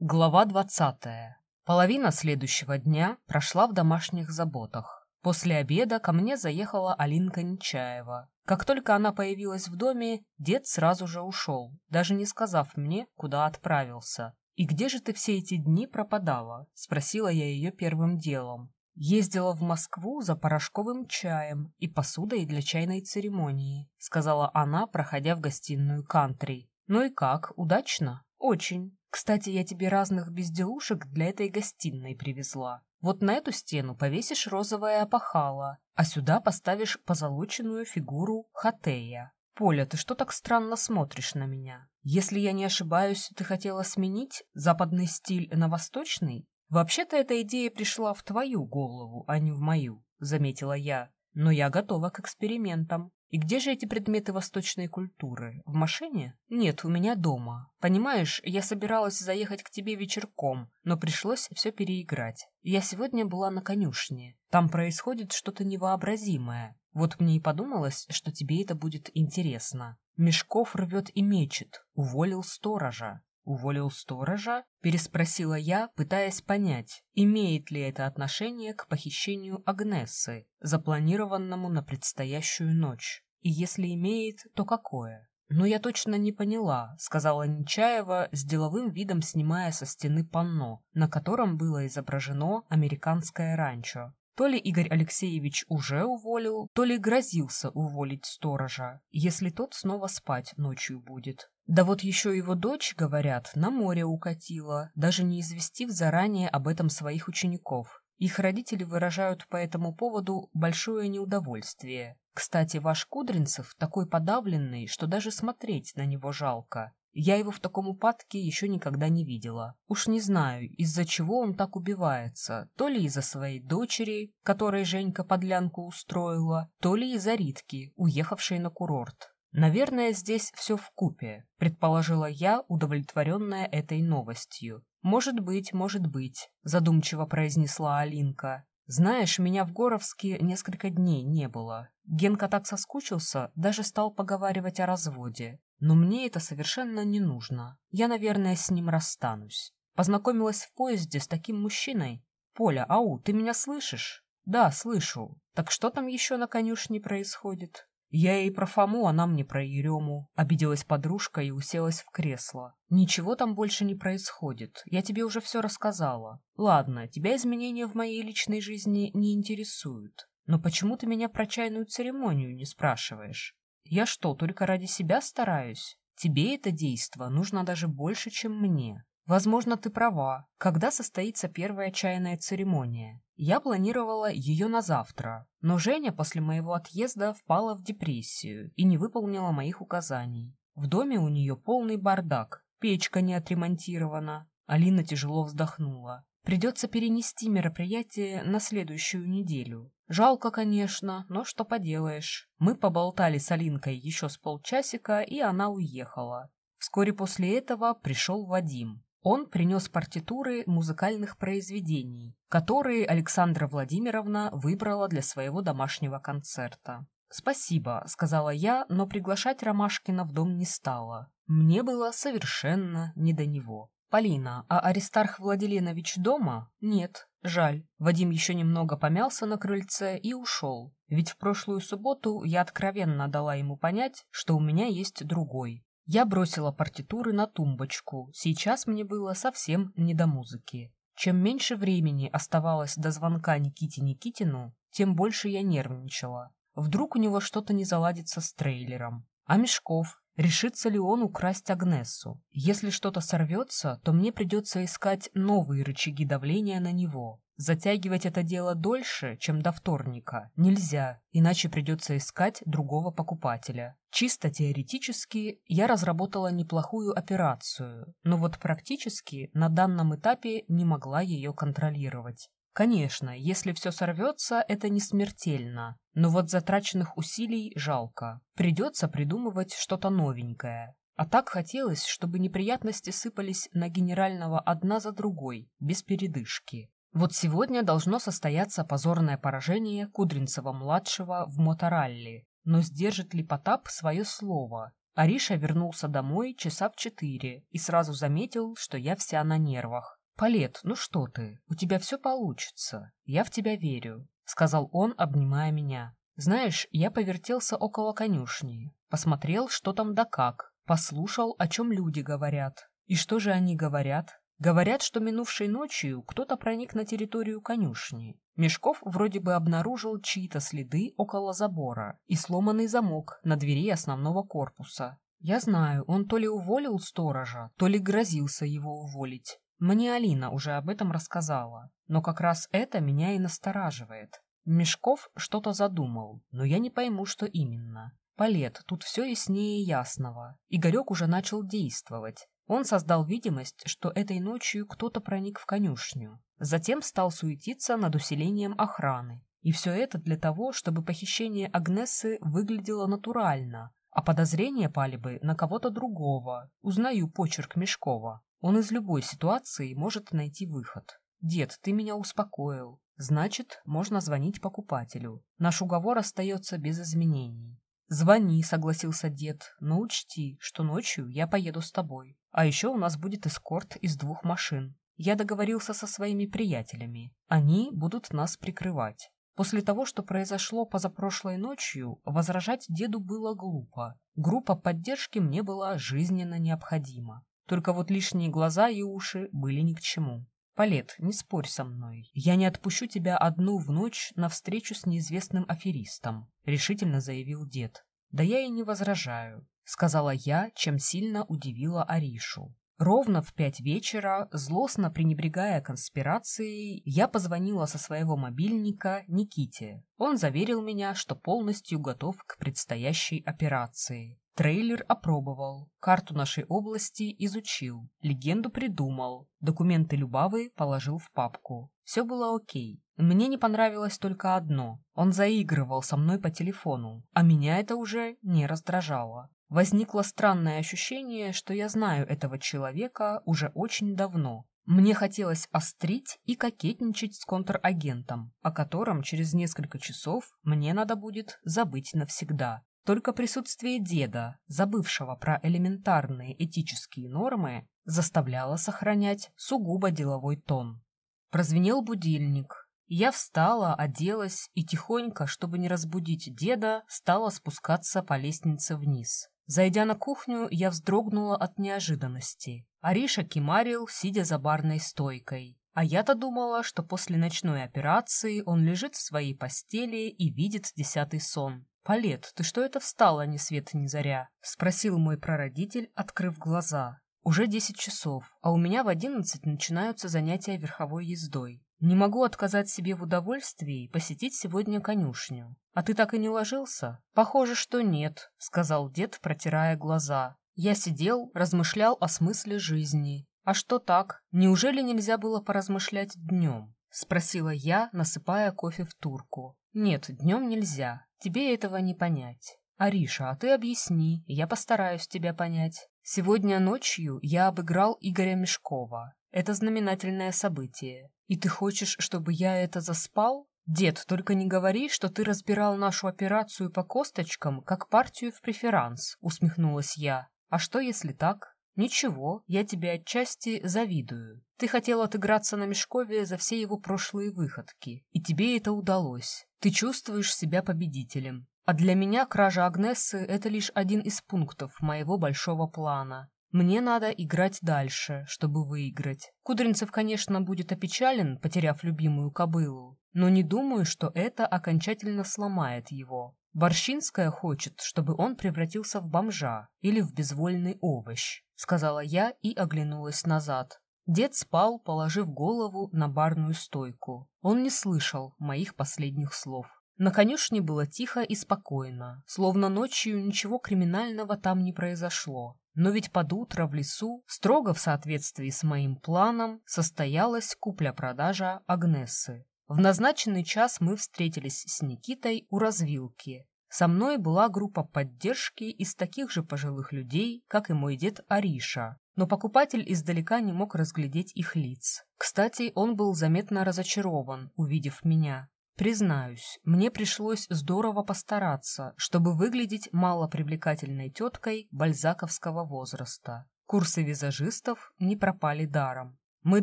Глава двадцатая. Половина следующего дня прошла в домашних заботах. После обеда ко мне заехала Алинка Нечаева. Как только она появилась в доме, дед сразу же ушел, даже не сказав мне, куда отправился. «И где же ты все эти дни пропадала?» – спросила я ее первым делом. «Ездила в Москву за порошковым чаем и посудой для чайной церемонии», — сказала она, проходя в гостиную кантри. «Ну и как, удачно?» «Очень. Кстати, я тебе разных безделушек для этой гостиной привезла. Вот на эту стену повесишь розовое опахало, а сюда поставишь позолоченную фигуру Хатея. Поля, ты что так странно смотришь на меня? Если я не ошибаюсь, ты хотела сменить западный стиль на восточный? Вообще-то эта идея пришла в твою голову, а не в мою, заметила я. Но я готова к экспериментам. И где же эти предметы восточной культуры? В машине? Нет, у меня дома. Понимаешь, я собиралась заехать к тебе вечерком, но пришлось все переиграть. Я сегодня была на конюшне. Там происходит что-то невообразимое. Вот мне и подумалось, что тебе это будет интересно. Мешков рвет и мечет. Уволил сторожа. «Уволил сторожа?» — переспросила я, пытаясь понять, имеет ли это отношение к похищению Агнессы, запланированному на предстоящую ночь. И если имеет, то какое? «Но я точно не поняла», — сказала Нечаева, с деловым видом снимая со стены панно, на котором было изображено американское ранчо. То ли Игорь Алексеевич уже уволил, то ли грозился уволить сторожа, если тот снова спать ночью будет. Да вот еще его дочь, говорят, на море укатила, даже не известив заранее об этом своих учеников. Их родители выражают по этому поводу большое неудовольствие. Кстати, ваш Кудринцев такой подавленный, что даже смотреть на него жалко. Я его в таком упадке еще никогда не видела. Уж не знаю, из-за чего он так убивается. То ли из-за своей дочери, которой Женька подлянку устроила, то ли из-за Ритки, уехавшей на курорт. Наверное, здесь все в купе, предположила я, удовлетворенная этой новостью. Может быть, может быть, задумчиво произнесла Алинка. Знаешь, меня в Горовске несколько дней не было. Генка так соскучился, даже стал поговаривать о разводе. Но мне это совершенно не нужно. Я, наверное, с ним расстанусь. Познакомилась в поезде с таким мужчиной. Поля, ау, ты меня слышишь? Да, слышу. Так что там еще на конюшне происходит? Я ей про Фому, она мне про Ерему. Обиделась подружка и уселась в кресло. Ничего там больше не происходит. Я тебе уже все рассказала. Ладно, тебя изменения в моей личной жизни не интересуют. Но почему ты меня про чайную церемонию не спрашиваешь? Я что, только ради себя стараюсь? Тебе это действо нужно даже больше, чем мне. Возможно, ты права. Когда состоится первая чайная церемония? Я планировала ее на завтра, но Женя после моего отъезда впала в депрессию и не выполнила моих указаний. В доме у нее полный бардак, печка не отремонтирована. Алина тяжело вздохнула. Придется перенести мероприятие на следующую неделю. Жалко, конечно, но что поделаешь. Мы поболтали с Алинкой еще с полчасика, и она уехала. Вскоре после этого пришел Вадим. Он принес партитуры музыкальных произведений, которые Александра Владимировна выбрала для своего домашнего концерта. «Спасибо», — сказала я, но приглашать Ромашкина в дом не стала. Мне было совершенно не до него. «Полина, а Аристарх Владиленович дома?» «Нет, жаль». Вадим еще немного помялся на крыльце и ушел. Ведь в прошлую субботу я откровенно дала ему понять, что у меня есть другой, я бросила партитуры на тумбочку. Сейчас мне было совсем не до музыки. Чем меньше времени оставалось до звонка Никите Никитину, тем больше я нервничала. Вдруг у него что-то не заладится с трейлером. А Мешков? Решится ли он украсть Агнессу? Если что-то сорвется, то мне придется искать новые рычаги давления на него. Затягивать это дело дольше, чем до вторника, нельзя, иначе придется искать другого покупателя. Чисто теоретически я разработала неплохую операцию, но вот практически на данном этапе не могла ее контролировать. Конечно, если все сорвется, это не смертельно, но вот затраченных усилий жалко. Придется придумывать что-то новенькое. А так хотелось, чтобы неприятности сыпались на генерального одна за другой, без передышки. Вот сегодня должно состояться позорное поражение Кудринцева-младшего в моторалли. Но сдержит ли Потап свое слово? Ариша вернулся домой часа в четыре и сразу заметил, что я вся на нервах. «Палет, ну что ты, у тебя все получится. Я в тебя верю», — сказал он, обнимая меня. «Знаешь, я повертелся около конюшни, посмотрел, что там да как, послушал, о чем люди говорят. И что же они говорят? Говорят, что минувшей ночью кто-то проник на территорию конюшни. Мешков вроде бы обнаружил чьи-то следы около забора и сломанный замок на двери основного корпуса. Я знаю, он то ли уволил сторожа, то ли грозился его уволить. Мне Алина уже об этом рассказала, но как раз это меня и настораживает. Мешков что-то задумал, но я не пойму, что именно. Палет, тут все яснее ясного. Игорек уже начал действовать. Он создал видимость, что этой ночью кто-то проник в конюшню. Затем стал суетиться над усилением охраны. И все это для того, чтобы похищение Агнессы выглядело натурально, а подозрения пали бы на кого-то другого. Узнаю почерк Мешкова. Он из любой ситуации может найти выход. «Дед, ты меня успокоил. Значит, можно звонить покупателю. Наш уговор остается без изменений». «Звони», — согласился дед, — «но учти, что ночью я поеду с тобой. А еще у нас будет эскорт из двух машин. Я договорился со своими приятелями. Они будут нас прикрывать». После того, что произошло позапрошлой ночью, возражать деду было глупо. Группа поддержки мне была жизненно необходима. Только вот лишние глаза и уши были ни к чему. Палет, не спорь со мной. Я не отпущу тебя одну в ночь на встречу с неизвестным аферистом, решительно заявил дед. Да я и не возражаю, сказала я, чем сильно удивила Аришу. Ровно в пять вечера, злостно пренебрегая конспирацией, я позвонила со своего мобильника Никите. Он заверил меня, что полностью готов к предстоящей операции. Трейлер опробовал, карту нашей области изучил, легенду придумал, документы Любавы положил в папку. Все было окей. Мне не понравилось только одно. Он заигрывал со мной по телефону, а меня это уже не раздражало. Возникло странное ощущение, что я знаю этого человека уже очень давно. Мне хотелось острить и кокетничать с контрагентом, о котором через несколько часов мне надо будет забыть навсегда. Только присутствие деда, забывшего про элементарные этические нормы, заставляло сохранять сугубо деловой тон. Прозвенел будильник. Я встала, оделась и тихонько, чтобы не разбудить деда, стала спускаться по лестнице вниз. Зайдя на кухню, я вздрогнула от неожиданности. Ариша кимарил, сидя за барной стойкой. А я-то думала, что после ночной операции он лежит в своей постели и видит десятый сон. «Палет, ты что это встала ни свет ни заря?» — спросил мой прародитель, открыв глаза. «Уже десять часов, а у меня в одиннадцать начинаются занятия верховой ездой. Не могу отказать себе в удовольствии посетить сегодня конюшню. А ты так и не ложился?» «Похоже, что нет», — сказал дед, протирая глаза. Я сидел, размышлял о смысле жизни. «А что так? Неужели нельзя было поразмышлять днем?» — спросила я, насыпая кофе в турку. «Нет, днем нельзя. Тебе этого не понять. Ариша, а ты объясни, я постараюсь тебя понять. Сегодня ночью я обыграл Игоря Мешкова. Это знаменательное событие. И ты хочешь, чтобы я это заспал? Дед, только не говори, что ты разбирал нашу операцию по косточкам, как партию в преферанс, усмехнулась я. А что, если так? Ничего, я тебе отчасти завидую. Ты хотел отыграться на Мешкове за все его прошлые выходки, и тебе это удалось. Ты чувствуешь себя победителем. А для меня кража Агнессы — это лишь один из пунктов моего большого плана. Мне надо играть дальше, чтобы выиграть. Кудринцев, конечно, будет опечален, потеряв любимую кобылу, но не думаю, что это окончательно сломает его. Борщинская хочет, чтобы он превратился в бомжа или в безвольный овощ, сказала я и оглянулась назад. Дед спал, положив голову на барную стойку. Он не слышал моих последних слов. На конюшне было тихо и спокойно, словно ночью ничего криминального там не произошло. Но ведь под утро в лесу, строго в соответствии с моим планом, состоялась купля-продажа Агнессы. В назначенный час мы встретились с Никитой у развилки. Со мной была группа поддержки из таких же пожилых людей, как и мой дед Ариша, но покупатель издалека не мог разглядеть их лиц. Кстати, он был заметно разочарован, увидев меня. Признаюсь, мне пришлось здорово постараться, чтобы выглядеть малопривлекательной теткой бальзаковского возраста. Курсы визажистов не пропали даром. Мы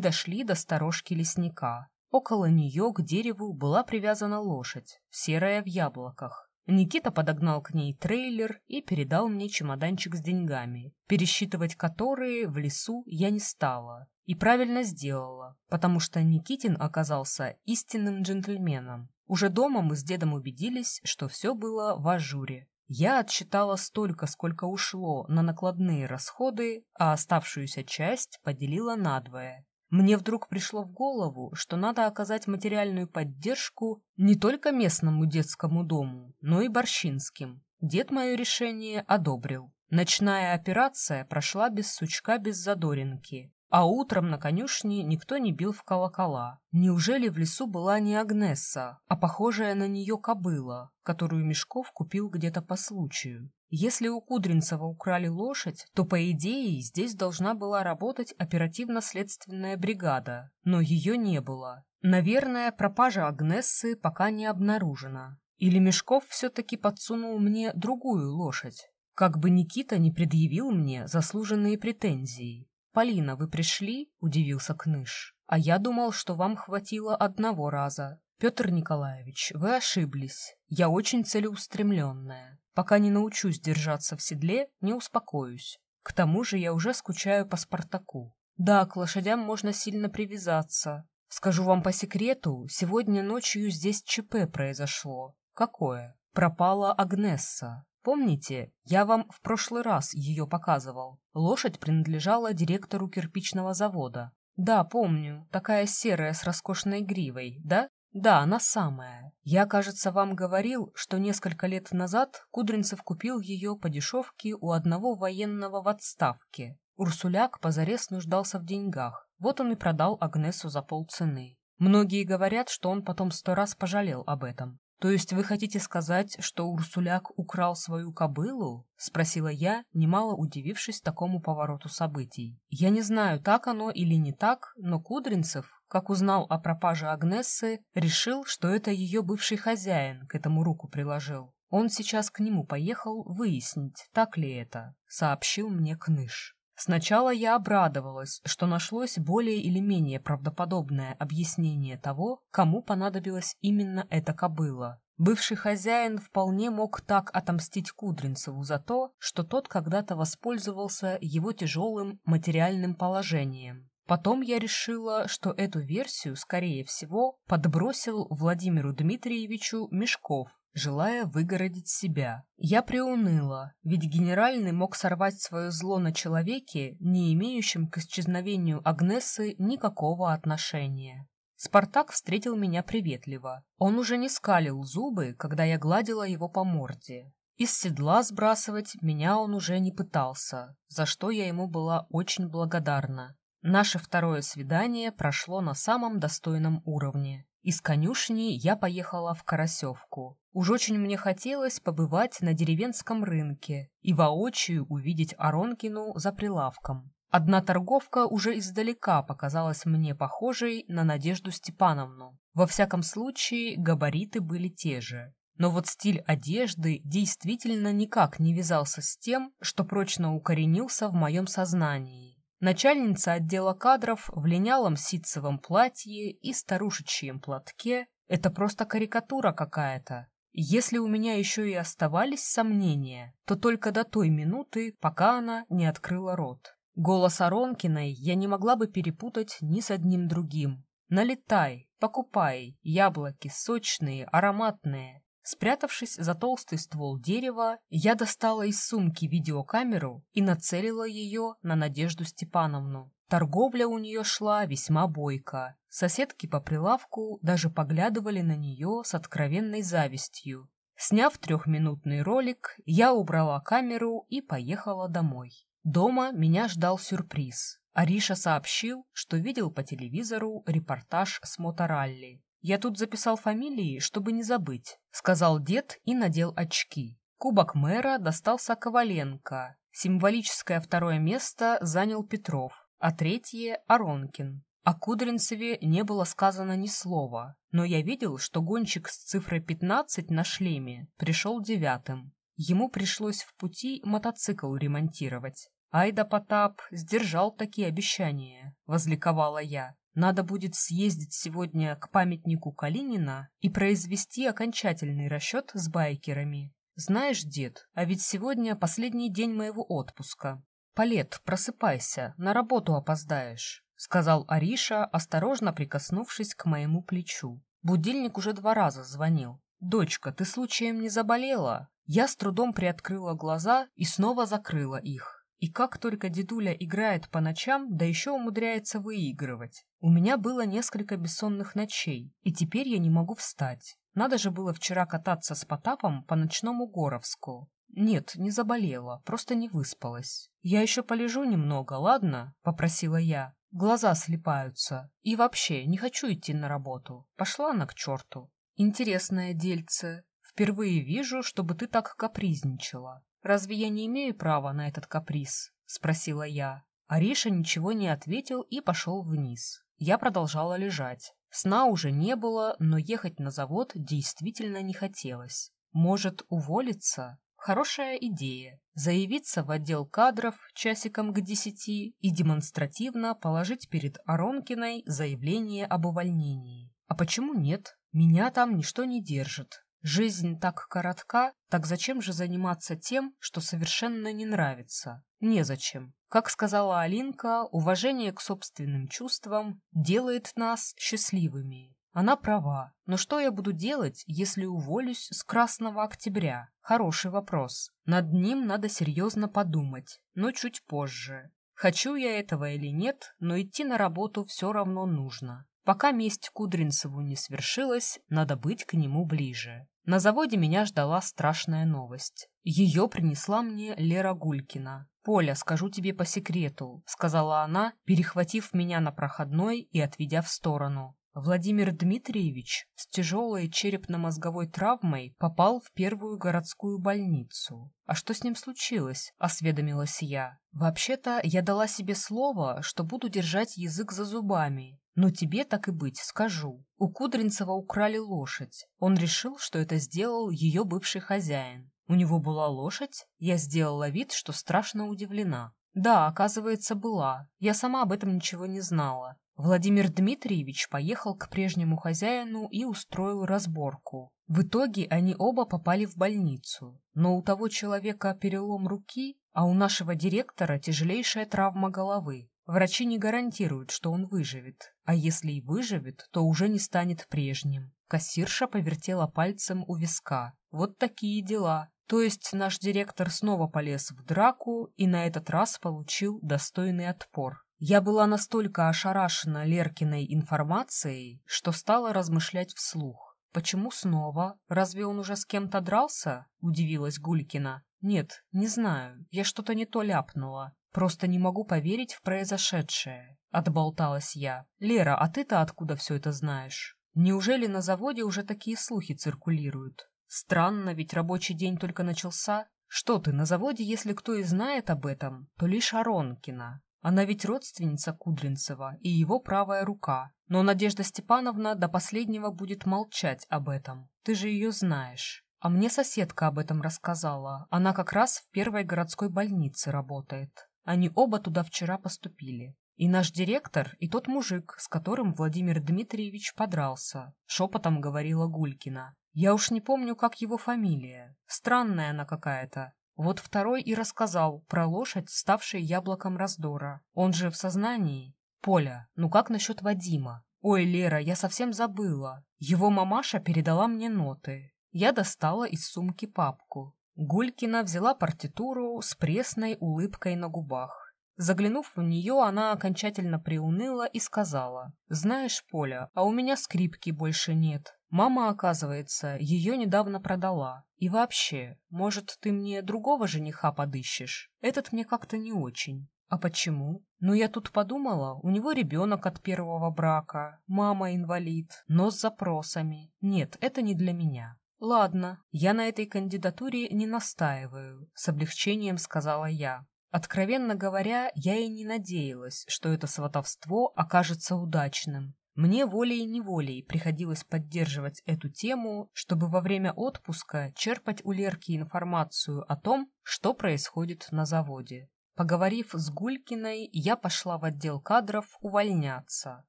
дошли до сторожки лесника. Около нее к дереву была привязана лошадь, серая в яблоках. Никита подогнал к ней трейлер и передал мне чемоданчик с деньгами, пересчитывать которые в лесу я не стала. И правильно сделала, потому что Никитин оказался истинным джентльменом. Уже дома мы с дедом убедились, что все было в ажуре. Я отсчитала столько, сколько ушло на накладные расходы, а оставшуюся часть поделила надвое. Мне вдруг пришло в голову, что надо оказать материальную поддержку не только местному детскому дому, но и борщинским. Дед мое решение одобрил. Ночная операция прошла без сучка, без задоринки. А утром на конюшне никто не бил в колокола. Неужели в лесу была не Агнесса, а похожая на нее кобыла, которую Мешков купил где-то по случаю? Если у Кудринцева украли лошадь, то, по идее, здесь должна была работать оперативно-следственная бригада, но ее не было. Наверное, пропажа Агнессы пока не обнаружена. Или Мешков все-таки подсунул мне другую лошадь? Как бы Никита не предъявил мне заслуженные претензии. «Полина, вы пришли?» — удивился Кныш. «А я думал, что вам хватило одного раза. Петр Николаевич, вы ошиблись. Я очень целеустремленная. Пока не научусь держаться в седле, не успокоюсь. К тому же я уже скучаю по Спартаку. Да, к лошадям можно сильно привязаться. Скажу вам по секрету, сегодня ночью здесь ЧП произошло. Какое? Пропала Агнесса. Помните, я вам в прошлый раз ее показывал? Лошадь принадлежала директору кирпичного завода. Да, помню, такая серая с роскошной гривой, да? Да, она самая. Я, кажется, вам говорил, что несколько лет назад Кудринцев купил ее по дешевке у одного военного в отставке. Урсуляк позарез нуждался в деньгах. Вот он и продал Агнесу за полцены. Многие говорят, что он потом сто раз пожалел об этом. «То есть вы хотите сказать, что Урсуляк украл свою кобылу?» — спросила я, немало удивившись такому повороту событий. Я не знаю, так оно или не так, но Кудринцев, как узнал о пропаже Агнессы, решил, что это ее бывший хозяин к этому руку приложил. Он сейчас к нему поехал выяснить, так ли это, сообщил мне Кныш. Сначала я обрадовалась, что нашлось более или менее правдоподобное объяснение того, кому понадобилась именно эта кобыла. Бывший хозяин вполне мог так отомстить Кудринцеву за то, что тот когда-то воспользовался его тяжелым материальным положением. Потом я решила, что эту версию, скорее всего, подбросил Владимиру Дмитриевичу Мешков, желая выгородить себя. Я приуныла, ведь генеральный мог сорвать свое зло на человеке, не имеющем к исчезновению Агнесы никакого отношения. Спартак встретил меня приветливо. Он уже не скалил зубы, когда я гладила его по морде. Из седла сбрасывать меня он уже не пытался, за что я ему была очень благодарна. Наше второе свидание прошло на самом достойном уровне. Из конюшни я поехала в Карасевку. Уж очень мне хотелось побывать на деревенском рынке и воочию увидеть Аронкину за прилавком. Одна торговка уже издалека показалась мне похожей на Надежду Степановну. Во всяком случае, габариты были те же. Но вот стиль одежды действительно никак не вязался с тем, что прочно укоренился в моем сознании. Начальница отдела кадров в линялом ситцевом платье и старушечьем платке — это просто карикатура какая-то. Если у меня еще и оставались сомнения, то только до той минуты, пока она не открыла рот. Голос Аронкиной я не могла бы перепутать ни с одним другим. Налетай, покупай, яблоки сочные, ароматные. Спрятавшись за толстый ствол дерева, я достала из сумки видеокамеру и нацелила ее на Надежду Степановну. Торговля у нее шла весьма бойко. Соседки по прилавку даже поглядывали на нее с откровенной завистью. Сняв трехминутный ролик, я убрала камеру и поехала домой. Дома меня ждал сюрприз. Ариша сообщил, что видел по телевизору репортаж с моторалли. «Я тут записал фамилии, чтобы не забыть», — сказал дед и надел очки. Кубок мэра достался Коваленко. Символическое второе место занял Петров, а третье — Аронкин. О Кудринцеве не было сказано ни слова, но я видел, что гонщик с цифрой 15 на шлеме пришел девятым. Ему пришлось в пути мотоцикл ремонтировать. Айда Потап сдержал такие обещания, возликовала я. Надо будет съездить сегодня к памятнику Калинина и произвести окончательный расчет с байкерами. Знаешь, дед, а ведь сегодня последний день моего отпуска. Палет, просыпайся, на работу опоздаешь. — сказал Ариша, осторожно прикоснувшись к моему плечу. Будильник уже два раза звонил. «Дочка, ты случаем не заболела?» Я с трудом приоткрыла глаза и снова закрыла их. И как только дедуля играет по ночам, да еще умудряется выигрывать. У меня было несколько бессонных ночей, и теперь я не могу встать. Надо же было вчера кататься с Потапом по ночному Горовску. Нет, не заболела, просто не выспалась. «Я еще полежу немного, ладно?» — попросила я. Глаза слепаются. И вообще, не хочу идти на работу. Пошла она к черту. Интересное дельце. Впервые вижу, чтобы ты так капризничала. Разве я не имею права на этот каприз? Спросила я. Ариша ничего не ответил и пошел вниз. Я продолжала лежать. Сна уже не было, но ехать на завод действительно не хотелось. Может, уволиться? Хорошая идея – заявиться в отдел кадров часиком к десяти и демонстративно положить перед Аронкиной заявление об увольнении. А почему нет? Меня там ничто не держит. Жизнь так коротка, так зачем же заниматься тем, что совершенно не нравится? Незачем. Как сказала Алинка, уважение к собственным чувствам делает нас счастливыми. Она права. Но что я буду делать, если уволюсь с Красного Октября? Хороший вопрос. Над ним надо серьезно подумать, но чуть позже. Хочу я этого или нет, но идти на работу все равно нужно. Пока месть Кудринцеву не свершилась, надо быть к нему ближе. На заводе меня ждала страшная новость. Ее принесла мне Лера Гулькина. «Поля, скажу тебе по секрету», — сказала она, перехватив меня на проходной и отведя в сторону. Владимир Дмитриевич с тяжелой черепно-мозговой травмой попал в первую городскую больницу. «А что с ним случилось?» — осведомилась я. «Вообще-то я дала себе слово, что буду держать язык за зубами. Но тебе так и быть, скажу. У Кудринцева украли лошадь. Он решил, что это сделал ее бывший хозяин. У него была лошадь? Я сделала вид, что страшно удивлена. Да, оказывается, была. Я сама об этом ничего не знала. Владимир Дмитриевич поехал к прежнему хозяину и устроил разборку. В итоге они оба попали в больницу, но у того человека перелом руки, а у нашего директора тяжелейшая травма головы. Врачи не гарантируют, что он выживет, а если и выживет, то уже не станет прежним. Кассирша повертела пальцем у виска. Вот такие дела. То есть наш директор снова полез в драку и на этот раз получил достойный отпор. Я была настолько ошарашена Леркиной информацией, что стала размышлять вслух. «Почему снова? Разве он уже с кем-то дрался?» — удивилась Гулькина. «Нет, не знаю. Я что-то не то ляпнула. Просто не могу поверить в произошедшее». Отболталась я. «Лера, а ты-то откуда все это знаешь? Неужели на заводе уже такие слухи циркулируют? Странно, ведь рабочий день только начался. Что ты, на заводе, если кто и знает об этом, то лишь Аронкина. Она ведь родственница Кудринцева и его правая рука. Но Надежда Степановна до последнего будет молчать об этом. Ты же ее знаешь. А мне соседка об этом рассказала. Она как раз в первой городской больнице работает. Они оба туда вчера поступили. И наш директор, и тот мужик, с которым Владимир Дмитриевич подрался, шепотом говорила Гулькина. Я уж не помню, как его фамилия. Странная она какая-то. Вот второй и рассказал про лошадь, ставшей яблоком раздора. Он же в сознании. Поля, ну как насчет Вадима? Ой, Лера, я совсем забыла. Его мамаша передала мне ноты. Я достала из сумки папку. Гулькина взяла партитуру с пресной улыбкой на губах. Заглянув в нее, она окончательно приуныла и сказала, «Знаешь, Поля, а у меня скрипки больше нет. Мама, оказывается, ее недавно продала. И вообще, может, ты мне другого жениха подыщешь? Этот мне как-то не очень. А почему? Ну, я тут подумала, у него ребенок от первого брака, мама инвалид, но с запросами. Нет, это не для меня. Ладно, я на этой кандидатуре не настаиваю, с облегчением сказала я. Откровенно говоря, я и не надеялась, что это сватовство окажется удачным. Мне волей-неволей приходилось поддерживать эту тему, чтобы во время отпуска черпать у Лерки информацию о том, что происходит на заводе. Поговорив с Гулькиной, я пошла в отдел кадров увольняться,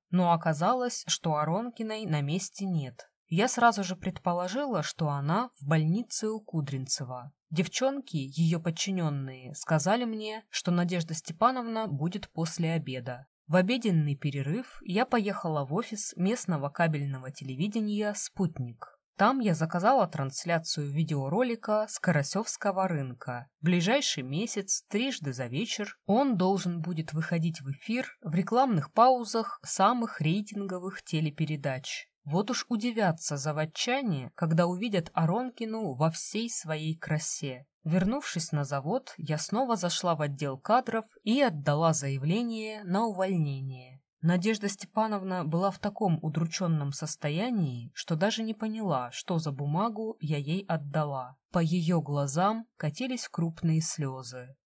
но оказалось, что Аронкиной на месте нет. Я сразу же предположила, что она в больнице у Кудринцева. Девчонки, ее подчиненные, сказали мне, что Надежда Степановна будет после обеда. В обеденный перерыв я поехала в офис местного кабельного телевидения «Спутник». Там я заказала трансляцию видеоролика с Карасевского рынка. В ближайший месяц, трижды за вечер, он должен будет выходить в эфир в рекламных паузах самых рейтинговых телепередач. Вот уж удивятся заводчане, когда увидят Аронкину во всей своей красе. Вернувшись на завод, я снова зашла в отдел кадров и отдала заявление на увольнение. Надежда Степановна была в таком удрученном состоянии, что даже не поняла, что за бумагу я ей отдала. По ее глазам катились крупные слезы.